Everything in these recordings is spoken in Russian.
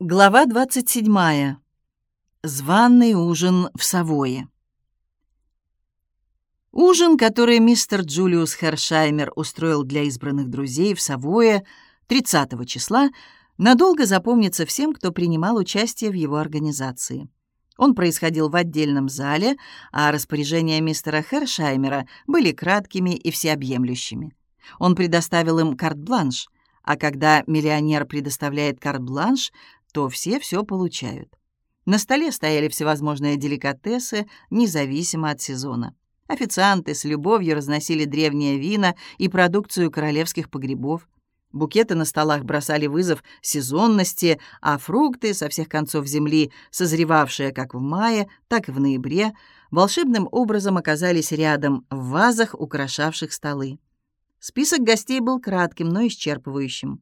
Глава 27. Званный ужин в Савое. Ужин, который мистер Джулиус Хершаймер устроил для избранных друзей в Савое 30 числа, надолго запомнится всем, кто принимал участие в его организации. Он происходил в отдельном зале, а распоряжения мистера Хершаймера были краткими и всеобъемлющими. Он предоставил им карт-бланш — а когда миллионер предоставляет карт-бланш, то все все получают. На столе стояли всевозможные деликатесы, независимо от сезона. Официанты с любовью разносили древние вина и продукцию королевских погребов. Букеты на столах бросали вызов сезонности, а фрукты со всех концов земли, созревавшие как в мае, так и в ноябре, волшебным образом оказались рядом в вазах, украшавших столы. Список гостей был кратким, но исчерпывающим.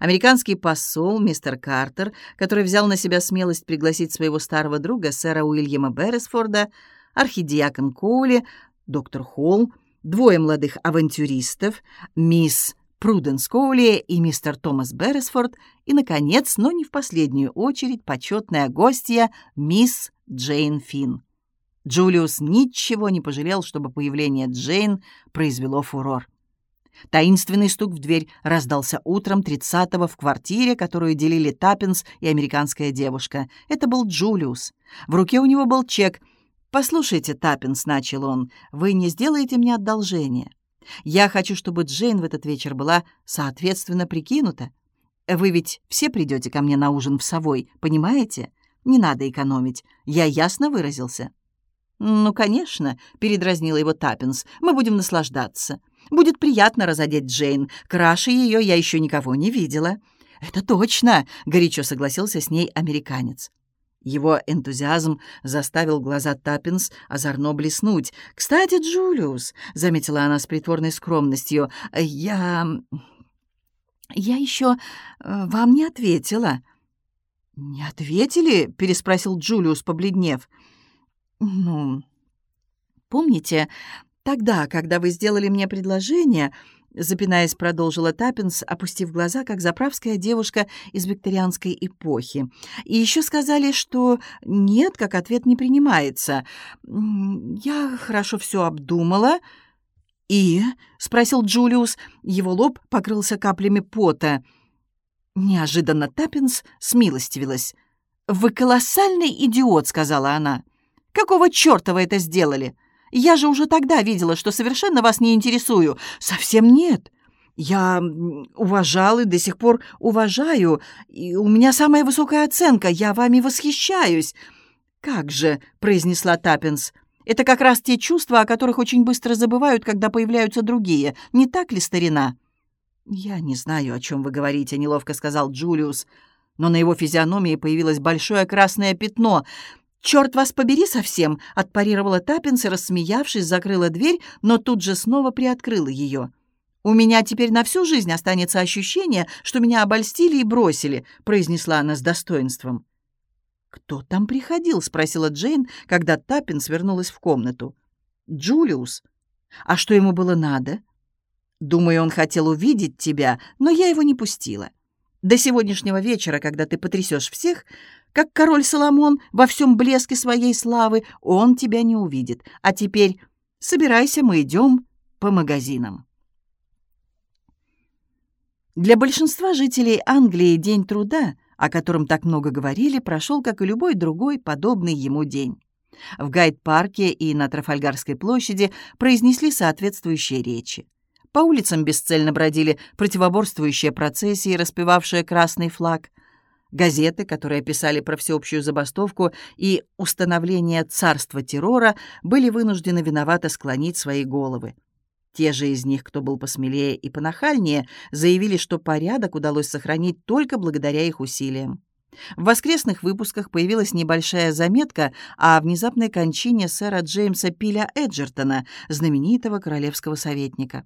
Американский посол, мистер Картер, который взял на себя смелость пригласить своего старого друга, сэра Уильяма Берресфорда, архидиакон Коули, доктор Холл, двое молодых авантюристов, мисс Пруденс Коули и мистер Томас Берресфорд, и, наконец, но не в последнюю очередь, почетная гостья мисс Джейн Финн. Джулиус ничего не пожалел, чтобы появление Джейн произвело фурор. Таинственный стук в дверь раздался утром 30-го в квартире, которую делили Таппинс и американская девушка. Это был Джулиус. В руке у него был чек. «Послушайте, Таппинс», — начал он, — «вы не сделаете мне одолжение. Я хочу, чтобы Джейн в этот вечер была соответственно прикинута. Вы ведь все придете ко мне на ужин в Савой, понимаете? Не надо экономить. Я ясно выразился». «Ну, конечно», — передразнила его Таппинс, — «мы будем наслаждаться. Будет приятно разодеть Джейн. Краше ее я еще никого не видела». «Это точно!» — горячо согласился с ней американец. Его энтузиазм заставил глаза Таппинс озорно блеснуть. «Кстати, Джулиус», — заметила она с притворной скромностью, — «я... я еще э, вам не ответила». «Не ответили?» — переспросил Джулиус, побледнев. «Ну, помните, Тогда, когда вы сделали мне предложение, запинаясь, продолжила Таппинс, опустив глаза, как заправская девушка из викторианской эпохи. И еще сказали, что нет, как ответ не принимается. Я хорошо все обдумала. «И?» — спросил Джулиус. Его лоб покрылся каплями пота. Неожиданно Таппинс смилостивилась. «Вы колоссальный идиот», — сказала она. «Какого черта вы это сделали?» Я же уже тогда видела, что совершенно вас не интересую. Совсем нет. Я уважал и до сих пор уважаю. И у меня самая высокая оценка. Я вами восхищаюсь. Как же, произнесла Таппинс. Это как раз те чувства, о которых очень быстро забывают, когда появляются другие. Не так ли, старина? Я не знаю, о чем вы говорите, неловко сказал Джулиус. Но на его физиономии появилось большое красное пятно. «Черт вас побери совсем!» — отпарировала Таппинс и, рассмеявшись, закрыла дверь, но тут же снова приоткрыла ее. «У меня теперь на всю жизнь останется ощущение, что меня обольстили и бросили», — произнесла она с достоинством. «Кто там приходил?» — спросила Джейн, когда Таппинс вернулась в комнату. «Джулиус. А что ему было надо?» «Думаю, он хотел увидеть тебя, но я его не пустила. До сегодняшнего вечера, когда ты потрясешь всех, как король Соломон во всем блеске своей славы, он тебя не увидит. А теперь собирайся, мы идем по магазинам. Для большинства жителей Англии День труда, о котором так много говорили, прошел, как и любой другой, подобный ему день. В Гайд-парке и на Трафальгарской площади произнесли соответствующие речи. По улицам бесцельно бродили противоборствующие процессии, распевавшие красный флаг. Газеты, которые писали про всеобщую забастовку и установление царства террора, были вынуждены виновато склонить свои головы. Те же из них, кто был посмелее и понахальнее, заявили, что порядок удалось сохранить только благодаря их усилиям. В воскресных выпусках появилась небольшая заметка о внезапной кончине сэра Джеймса Пиля Эджертона, знаменитого королевского советника.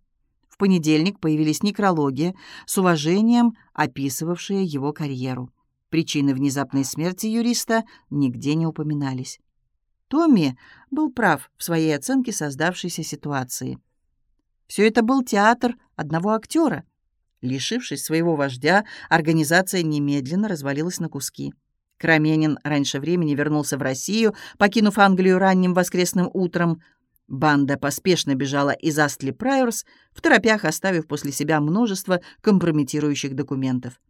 Понедельник появились некрологи с уважением, описывавшие его карьеру. Причины внезапной смерти юриста нигде не упоминались. Томми был прав в своей оценке создавшейся ситуации. Все это был театр одного актера. Лишившись своего вождя, организация немедленно развалилась на куски. Краменин раньше времени вернулся в Россию, покинув Англию ранним воскресным утром. Банда поспешно бежала из Астли Прайорс, в торопях оставив после себя множество компрометирующих документов.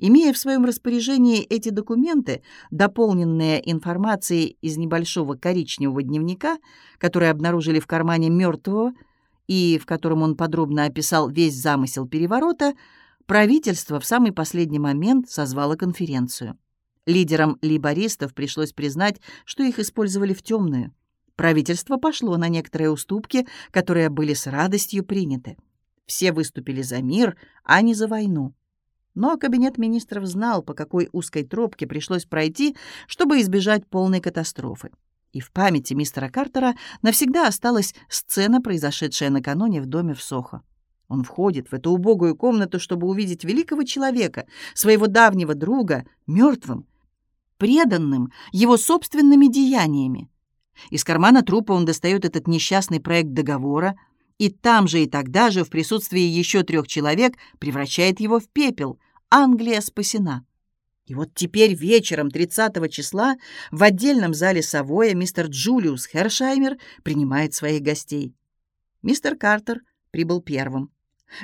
Имея в своем распоряжении эти документы, дополненные информацией из небольшого коричневого дневника, который обнаружили в кармане мертвого и в котором он подробно описал весь замысел переворота, правительство в самый последний момент созвало конференцию. Лидерам либористов пришлось признать, что их использовали в темную. Правительство пошло на некоторые уступки, которые были с радостью приняты. Все выступили за мир, а не за войну. Но кабинет министров знал, по какой узкой тропке пришлось пройти, чтобы избежать полной катастрофы. И в памяти мистера Картера навсегда осталась сцена, произошедшая накануне в доме в Сохо. Он входит в эту убогую комнату, чтобы увидеть великого человека, своего давнего друга, мертвым, преданным его собственными деяниями. Из кармана трупа он достает этот несчастный проект договора, и там же и тогда же, в присутствии еще трех человек, превращает его в пепел. Англия спасена. И вот теперь вечером 30 числа в отдельном зале Савоя мистер Джулиус Хершаймер принимает своих гостей. Мистер Картер прибыл первым.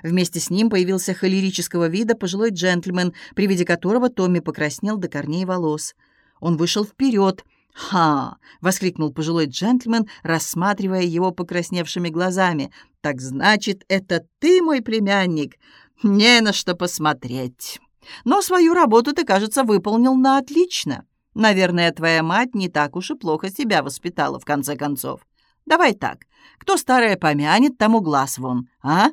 Вместе с ним появился холерического вида пожилой джентльмен, при виде которого Томми покраснел до корней волос. Он вышел вперед. «Ха!» — воскликнул пожилой джентльмен, рассматривая его покрасневшими глазами. «Так значит, это ты, мой племянник? Не на что посмотреть!» Но свою работу ты, кажется, выполнил на отлично. Наверное, твоя мать не так уж и плохо себя воспитала, в конце концов. Давай так, кто старое помянет, тому глаз вон, а?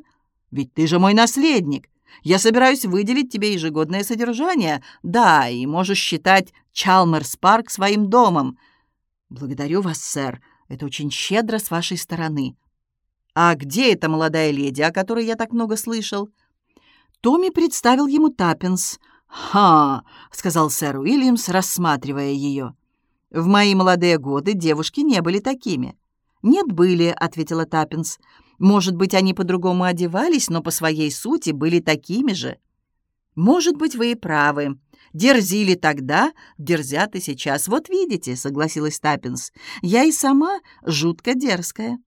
Ведь ты же мой наследник. Я собираюсь выделить тебе ежегодное содержание. Да, и можешь считать Чалмерс Парк своим домом. Благодарю вас, сэр. Это очень щедро с вашей стороны. А где эта молодая леди, о которой я так много слышал? Томми представил ему Таппинс. «Ха!» — сказал сэр Уильямс, рассматривая ее. «В мои молодые годы девушки не были такими». «Нет, были», — ответила Таппинс. «Может быть, они по-другому одевались, но по своей сути были такими же». «Может быть, вы и правы. Дерзили тогда, дерзят и сейчас. Вот видите», — согласилась Таппинс. «Я и сама жутко дерзкая».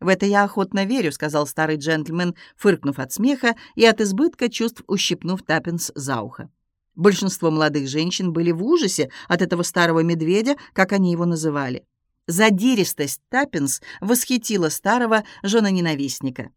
«В это я охотно верю», — сказал старый джентльмен, фыркнув от смеха и от избытка чувств ущипнув Таппинс за ухо. Большинство молодых женщин были в ужасе от этого старого медведя, как они его называли. Задиристость Таппинс восхитила старого женоненавистника.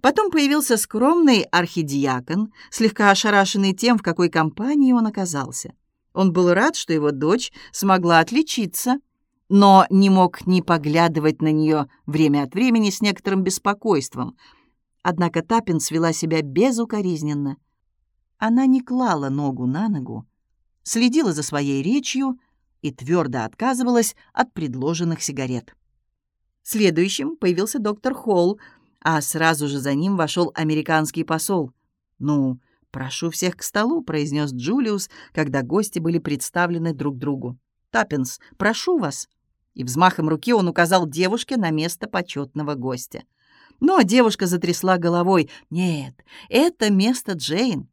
Потом появился скромный архидиакон, слегка ошарашенный тем, в какой компании он оказался. Он был рад, что его дочь смогла отличиться — но не мог не поглядывать на нее время от времени с некоторым беспокойством. Однако Тапин свела себя безукоризненно. Она не клала ногу на ногу, следила за своей речью и твердо отказывалась от предложенных сигарет. Следующим появился доктор Холл, а сразу же за ним вошел американский посол. «Ну, прошу всех к столу», — произнес Джулиус, когда гости были представлены друг другу. «Таппинс, прошу вас» и взмахом руки он указал девушке на место почетного гостя. Но девушка затрясла головой. «Нет, это место Джейн.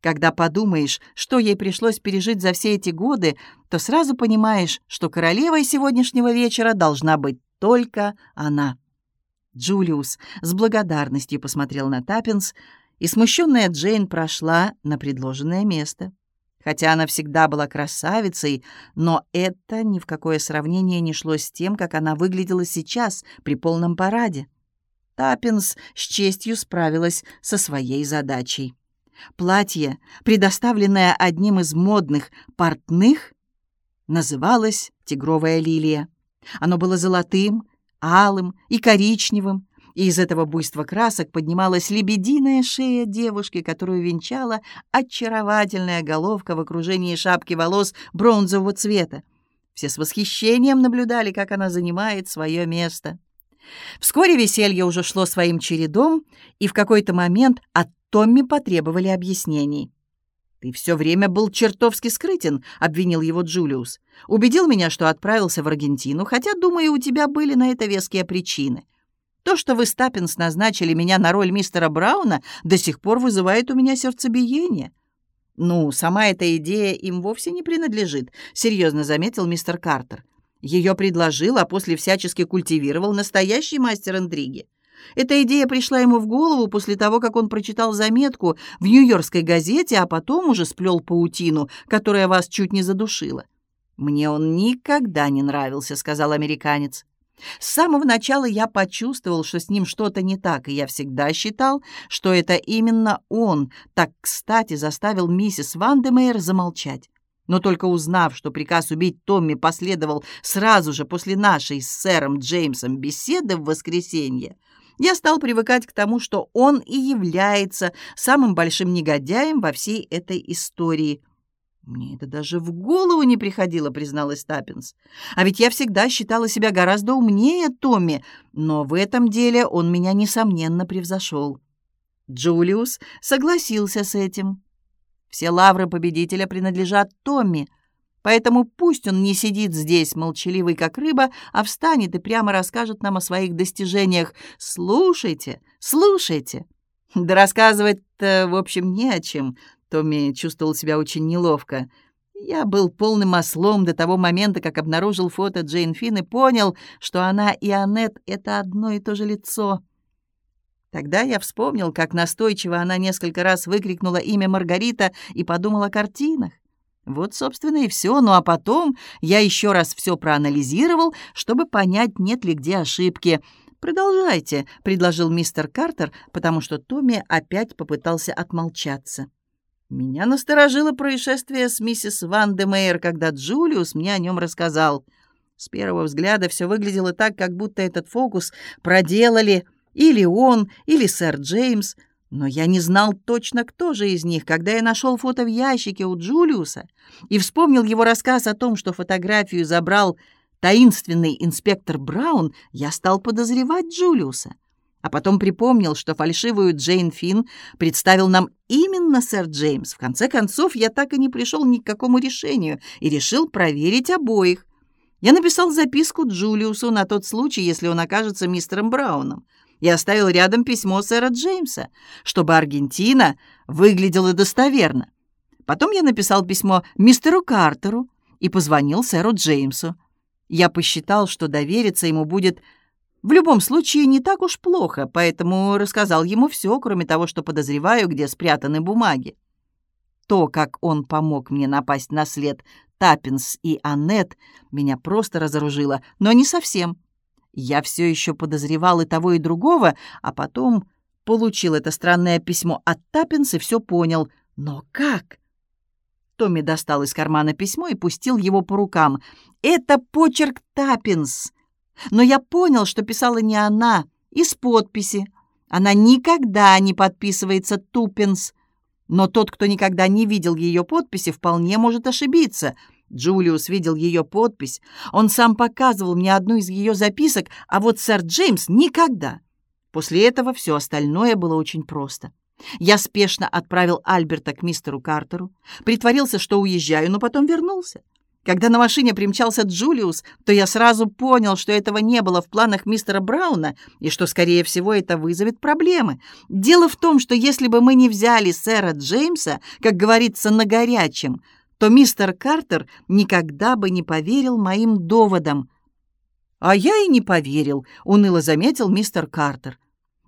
Когда подумаешь, что ей пришлось пережить за все эти годы, то сразу понимаешь, что королевой сегодняшнего вечера должна быть только она». Джулиус с благодарностью посмотрел на Таппинс, и смущенная Джейн прошла на предложенное место. Хотя она всегда была красавицей, но это ни в какое сравнение не шло с тем, как она выглядела сейчас при полном параде. Таппинс с честью справилась со своей задачей. Платье, предоставленное одним из модных портных, называлось «Тигровая лилия». Оно было золотым, алым и коричневым, и из этого буйства красок поднималась лебединая шея девушки, которую венчала очаровательная головка в окружении шапки волос бронзового цвета. Все с восхищением наблюдали, как она занимает свое место. Вскоре веселье уже шло своим чередом, и в какой-то момент от Томми потребовали объяснений. «Ты все время был чертовски скрытен», — обвинил его Джулиус. «Убедил меня, что отправился в Аргентину, хотя, думаю, у тебя были на это веские причины. То, что вы, Стаппинс, назначили меня на роль мистера Брауна, до сих пор вызывает у меня сердцебиение». «Ну, сама эта идея им вовсе не принадлежит», — серьезно заметил мистер Картер. Ее предложил, а после всячески культивировал настоящий мастер интриги. Эта идея пришла ему в голову после того, как он прочитал заметку в Нью-Йоркской газете, а потом уже сплел паутину, которая вас чуть не задушила. «Мне он никогда не нравился», — сказал американец. «С самого начала я почувствовал, что с ним что-то не так, и я всегда считал, что это именно он так кстати заставил миссис Вандемейр замолчать. Но только узнав, что приказ убить Томми последовал сразу же после нашей с сэром Джеймсом беседы в воскресенье, я стал привыкать к тому, что он и является самым большим негодяем во всей этой истории. «Мне это даже в голову не приходило», — призналась Таппинс. «А ведь я всегда считала себя гораздо умнее Томми, но в этом деле он меня, несомненно, превзошел». Джулиус согласился с этим. «Все лавры победителя принадлежат Томми», Поэтому пусть он не сидит здесь, молчаливый как рыба, а встанет и прямо расскажет нам о своих достижениях. Слушайте, слушайте. Да рассказывать-то, в общем, не о чем. Томми чувствовал себя очень неловко. Я был полным ослом до того момента, как обнаружил фото Джейн Финн и понял, что она и Аннет — это одно и то же лицо. Тогда я вспомнил, как настойчиво она несколько раз выкрикнула имя Маргарита и подумал о картинах. Вот, собственно, и все. Ну а потом я еще раз все проанализировал, чтобы понять, нет ли где ошибки. «Продолжайте», — предложил мистер Картер, потому что Томми опять попытался отмолчаться. Меня насторожило происшествие с миссис Ван де Мейер, когда Джулиус мне о нем рассказал. С первого взгляда все выглядело так, как будто этот фокус проделали или он, или сэр Джеймс — но я не знал точно, кто же из них, когда я нашел фото в ящике у Джулиуса и вспомнил его рассказ о том, что фотографию забрал таинственный инспектор Браун, я стал подозревать Джулиуса. А потом припомнил, что фальшивую Джейн Финн представил нам именно сэр Джеймс. В конце концов, я так и не пришел ни к какому решению и решил проверить обоих. Я написал записку Джулиусу на тот случай, если он окажется мистером Брауном и оставил рядом письмо сэра Джеймса, чтобы Аргентина выглядела достоверно. Потом я написал письмо мистеру Картеру и позвонил сэру Джеймсу. Я посчитал, что довериться ему будет в любом случае не так уж плохо, поэтому рассказал ему все, кроме того, что подозреваю, где спрятаны бумаги. То, как он помог мне напасть на след Таппинс и Аннет, меня просто разоружило, но не совсем. Я все еще подозревал и того, и другого, а потом получил это странное письмо от Таппинс и все понял. Но как? Томми достал из кармана письмо и пустил его по рукам. «Это почерк Таппинс!» Но я понял, что писала не она, из подписи. Она никогда не подписывается Туппинс. Но тот, кто никогда не видел ее подписи, вполне может ошибиться — Джулиус видел ее подпись. Он сам показывал мне одну из ее записок, а вот сэр Джеймс никогда. После этого все остальное было очень просто. Я спешно отправил Альберта к мистеру Картеру, притворился, что уезжаю, но потом вернулся. Когда на машине примчался Джулиус, то я сразу понял, что этого не было в планах мистера Брауна и что, скорее всего, это вызовет проблемы. Дело в том, что если бы мы не взяли сэра Джеймса, как говорится, на горячем, то мистер Картер никогда бы не поверил моим доводам. «А я и не поверил», — уныло заметил мистер Картер.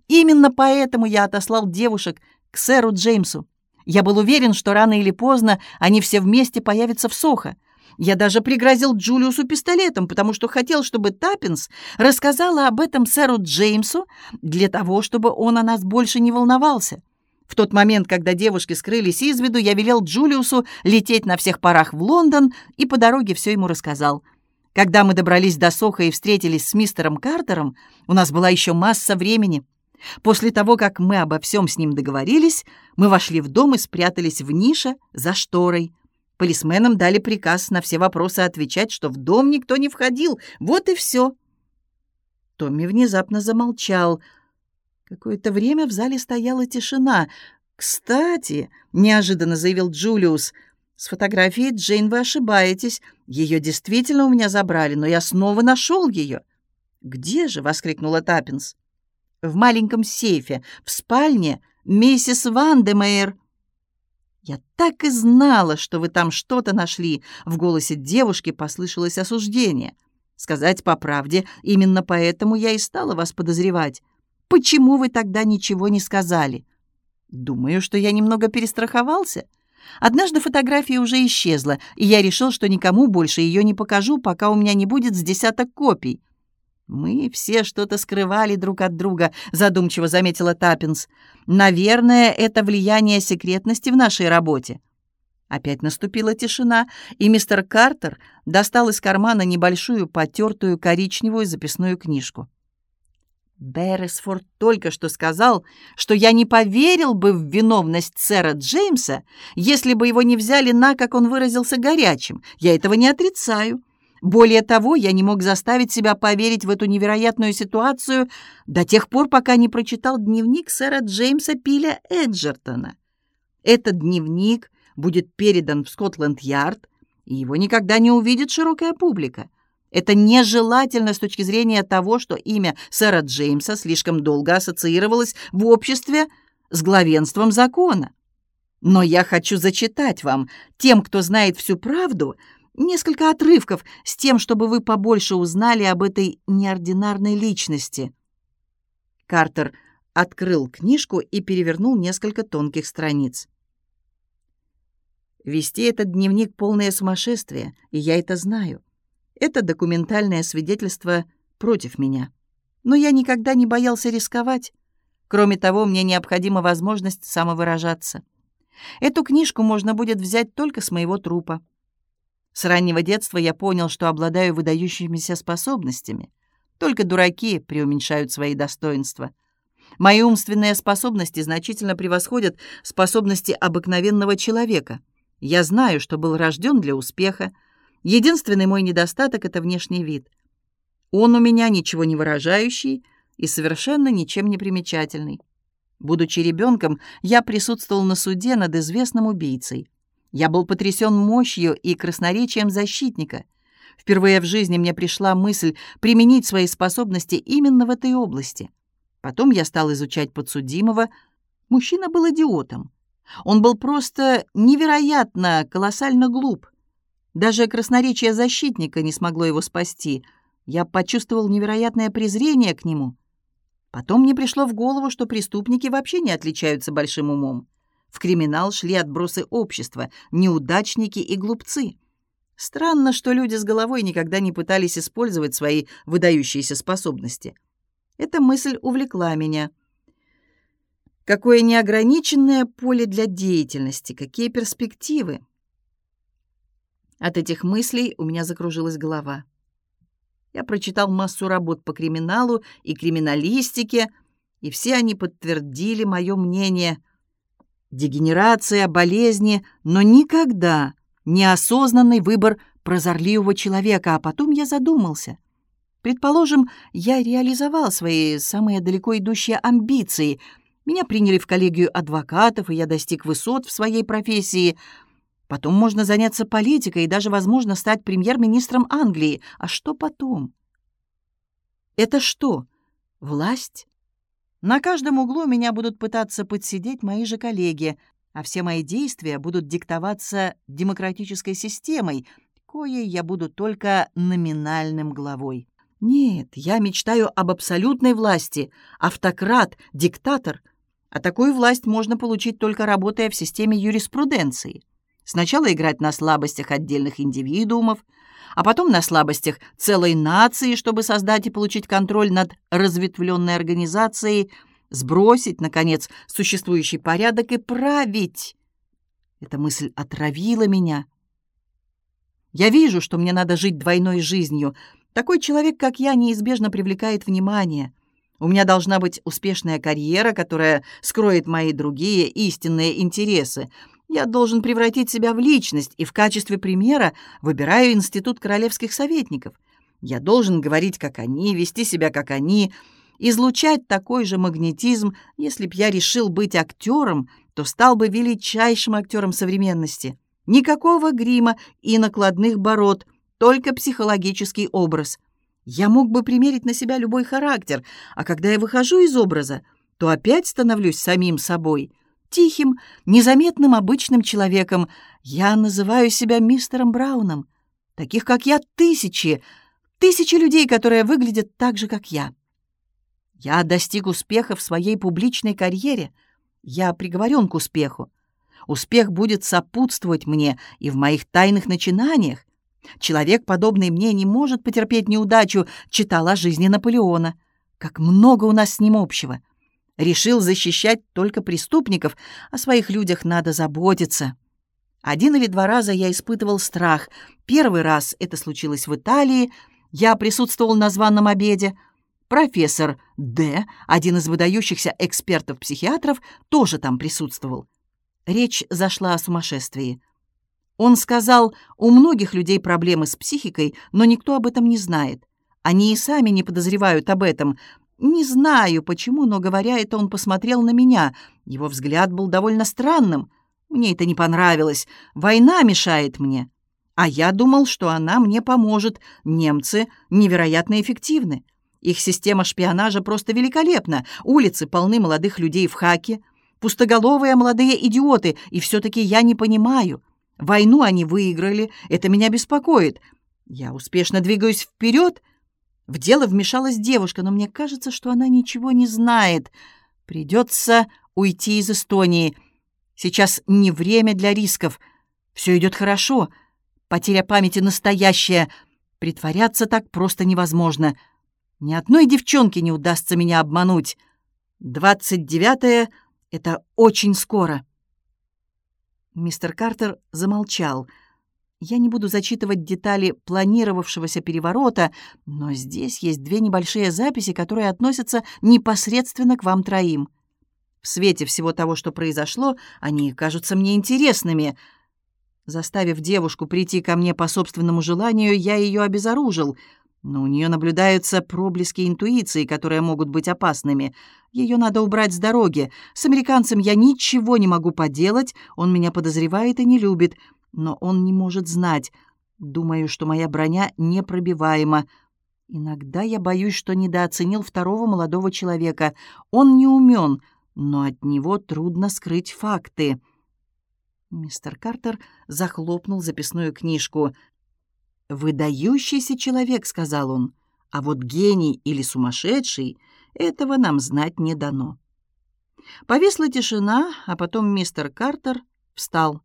«Именно поэтому я отослал девушек к сэру Джеймсу. Я был уверен, что рано или поздно они все вместе появятся в Сохо. Я даже пригрозил Джулиусу пистолетом, потому что хотел, чтобы Таппинс рассказала об этом сэру Джеймсу для того, чтобы он о нас больше не волновался. В тот момент, когда девушки скрылись из виду, я велел Джулиусу лететь на всех парах в Лондон и по дороге все ему рассказал. Когда мы добрались до Соха и встретились с мистером Картером, у нас была еще масса времени. После того, как мы обо всем с ним договорились, мы вошли в дом и спрятались в нише за шторой. Полисменам дали приказ на все вопросы отвечать, что в дом никто не входил. Вот и все. Томми внезапно замолчал — Какое-то время в зале стояла тишина. «Кстати», — неожиданно заявил Джулиус, — «с фотографией Джейн вы ошибаетесь. Ее действительно у меня забрали, но я снова нашел ее». «Где же?» — воскликнула Таппинс. в маленьком сейфе в спальне миссис Вандемейр. «Я так и знала, что вы там что-то нашли!» В голосе девушки послышалось осуждение. «Сказать по правде, именно поэтому я и стала вас подозревать. Почему вы тогда ничего не сказали?» «Думаю, что я немного перестраховался. Однажды фотография уже исчезла, и я решил, что никому больше ее не покажу, пока у меня не будет с десяток копий. «Мы все что-то скрывали друг от друга», — задумчиво заметила Таппинс. «Наверное, это влияние секретности в нашей работе». Опять наступила тишина, и мистер Картер достал из кармана небольшую потертую коричневую записную книжку. Берресфорд только что сказал, что я не поверил бы в виновность сэра Джеймса, если бы его не взяли на, как он выразился, горячим. Я этого не отрицаю. Более того, я не мог заставить себя поверить в эту невероятную ситуацию до тех пор, пока не прочитал дневник сэра Джеймса Пиля Эджертона. Этот дневник будет передан в Скотланд-Ярд, и его никогда не увидит широкая публика. Это нежелательно с точки зрения того, что имя сэра Джеймса слишком долго ассоциировалось в обществе с главенством закона. Но я хочу зачитать вам, тем, кто знает всю правду, Несколько отрывков с тем, чтобы вы побольше узнали об этой неординарной личности. Картер открыл книжку и перевернул несколько тонких страниц. Вести этот дневник — полное сумасшествие, и я это знаю. Это документальное свидетельство против меня. Но я никогда не боялся рисковать. Кроме того, мне необходима возможность самовыражаться. Эту книжку можно будет взять только с моего трупа. С раннего детства я понял, что обладаю выдающимися способностями. Только дураки преуменьшают свои достоинства. Мои умственные способности значительно превосходят способности обыкновенного человека. Я знаю, что был рожден для успеха. Единственный мой недостаток — это внешний вид. Он у меня ничего не выражающий и совершенно ничем не примечательный. Будучи ребенком, я присутствовал на суде над известным убийцей. Я был потрясен мощью и красноречием защитника. Впервые в жизни мне пришла мысль применить свои способности именно в этой области. Потом я стал изучать подсудимого. Мужчина был идиотом. Он был просто невероятно, колоссально глуп. Даже красноречие защитника не смогло его спасти. Я почувствовал невероятное презрение к нему. Потом мне пришло в голову, что преступники вообще не отличаются большим умом. В криминал шли отбросы общества, неудачники и глупцы. Странно, что люди с головой никогда не пытались использовать свои выдающиеся способности. Эта мысль увлекла меня. Какое неограниченное поле для деятельности, какие перспективы. От этих мыслей у меня закружилась голова. Я прочитал массу работ по криминалу и криминалистике, и все они подтвердили мое мнение — дегенерация, болезни, но никогда неосознанный выбор прозорливого человека, а потом я задумался. Предположим, я реализовал свои самые далеко идущие амбиции. Меня приняли в коллегию адвокатов, и я достиг высот в своей профессии. Потом можно заняться политикой и даже, возможно, стать премьер-министром Англии. А что потом? Это что, власть? На каждом углу меня будут пытаться подсидеть мои же коллеги, а все мои действия будут диктоваться демократической системой, коей я буду только номинальным главой. Нет, я мечтаю об абсолютной власти, автократ, диктатор. А такую власть можно получить только работая в системе юриспруденции. Сначала играть на слабостях отдельных индивидуумов, а потом на слабостях целой нации, чтобы создать и получить контроль над разветвленной организацией, сбросить, наконец, существующий порядок и править. Эта мысль отравила меня. Я вижу, что мне надо жить двойной жизнью. Такой человек, как я, неизбежно привлекает внимание. У меня должна быть успешная карьера, которая скроет мои другие истинные интересы — я должен превратить себя в личность и в качестве примера выбираю Институт королевских советников. Я должен говорить, как они, вести себя, как они, излучать такой же магнетизм. Если б я решил быть актером, то стал бы величайшим актером современности. Никакого грима и накладных бород, только психологический образ. Я мог бы примерить на себя любой характер, а когда я выхожу из образа, то опять становлюсь самим собой, тихим, незаметным обычным человеком. Я называю себя мистером Брауном. Таких, как я, тысячи, тысячи людей, которые выглядят так же, как я. Я достиг успеха в своей публичной карьере. Я приговорен к успеху. Успех будет сопутствовать мне и в моих тайных начинаниях. Человек, подобный мне, не может потерпеть неудачу, читал о жизни Наполеона. Как много у нас с ним общего. Решил защищать только преступников, о своих людях надо заботиться. Один или два раза я испытывал страх. Первый раз это случилось в Италии. Я присутствовал на званом обеде. Профессор Д., один из выдающихся экспертов-психиатров, тоже там присутствовал. Речь зашла о сумасшествии. Он сказал, у многих людей проблемы с психикой, но никто об этом не знает. Они и сами не подозревают об этом. Не знаю, почему, но, говоря это, он посмотрел на меня. Его взгляд был довольно странным. Мне это не понравилось. Война мешает мне. А я думал, что она мне поможет. Немцы невероятно эффективны. Их система шпионажа просто великолепна. Улицы полны молодых людей в хаке. Пустоголовые молодые идиоты. И все-таки я не понимаю. Войну они выиграли, это меня беспокоит. Я успешно двигаюсь вперед. В дело вмешалась девушка, но мне кажется, что она ничего не знает. Придется уйти из Эстонии. Сейчас не время для рисков. Все идет хорошо. Потеря памяти настоящая. Притворяться так просто невозможно. Ни одной девчонке не удастся меня обмануть. Двадцать девятое — это очень скоро. Мистер Картер замолчал. Я не буду зачитывать детали планировавшегося переворота, но здесь есть две небольшие записи, которые относятся непосредственно к вам троим. В свете всего того, что произошло, они кажутся мне интересными. Заставив девушку прийти ко мне по собственному желанию, я ее обезоружил — но у нее наблюдаются проблески интуиции, которые могут быть опасными. Ее надо убрать с дороги. С американцем я ничего не могу поделать, он меня подозревает и не любит, но он не может знать. Думаю, что моя броня непробиваема. Иногда я боюсь, что недооценил второго молодого человека. Он не умен, но от него трудно скрыть факты. Мистер Картер захлопнул записную книжку. «Выдающийся человек», — сказал он, — «а вот гений или сумасшедший — этого нам знать не дано». Повисла тишина, а потом мистер Картер встал.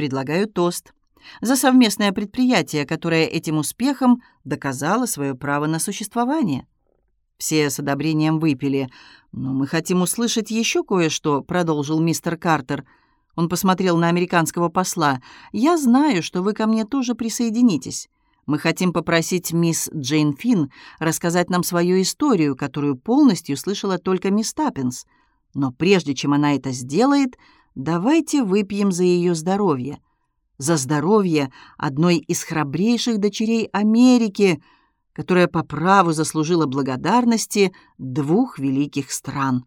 «Предлагаю тост за совместное предприятие, которое этим успехом доказало свое право на существование». Все с одобрением выпили. «Но мы хотим услышать еще кое-что», — продолжил мистер Картер — он посмотрел на американского посла. «Я знаю, что вы ко мне тоже присоединитесь. Мы хотим попросить мисс Джейн Финн рассказать нам свою историю, которую полностью слышала только мисс Таппинс. Но прежде чем она это сделает, давайте выпьем за ее здоровье. За здоровье одной из храбрейших дочерей Америки, которая по праву заслужила благодарности двух великих стран».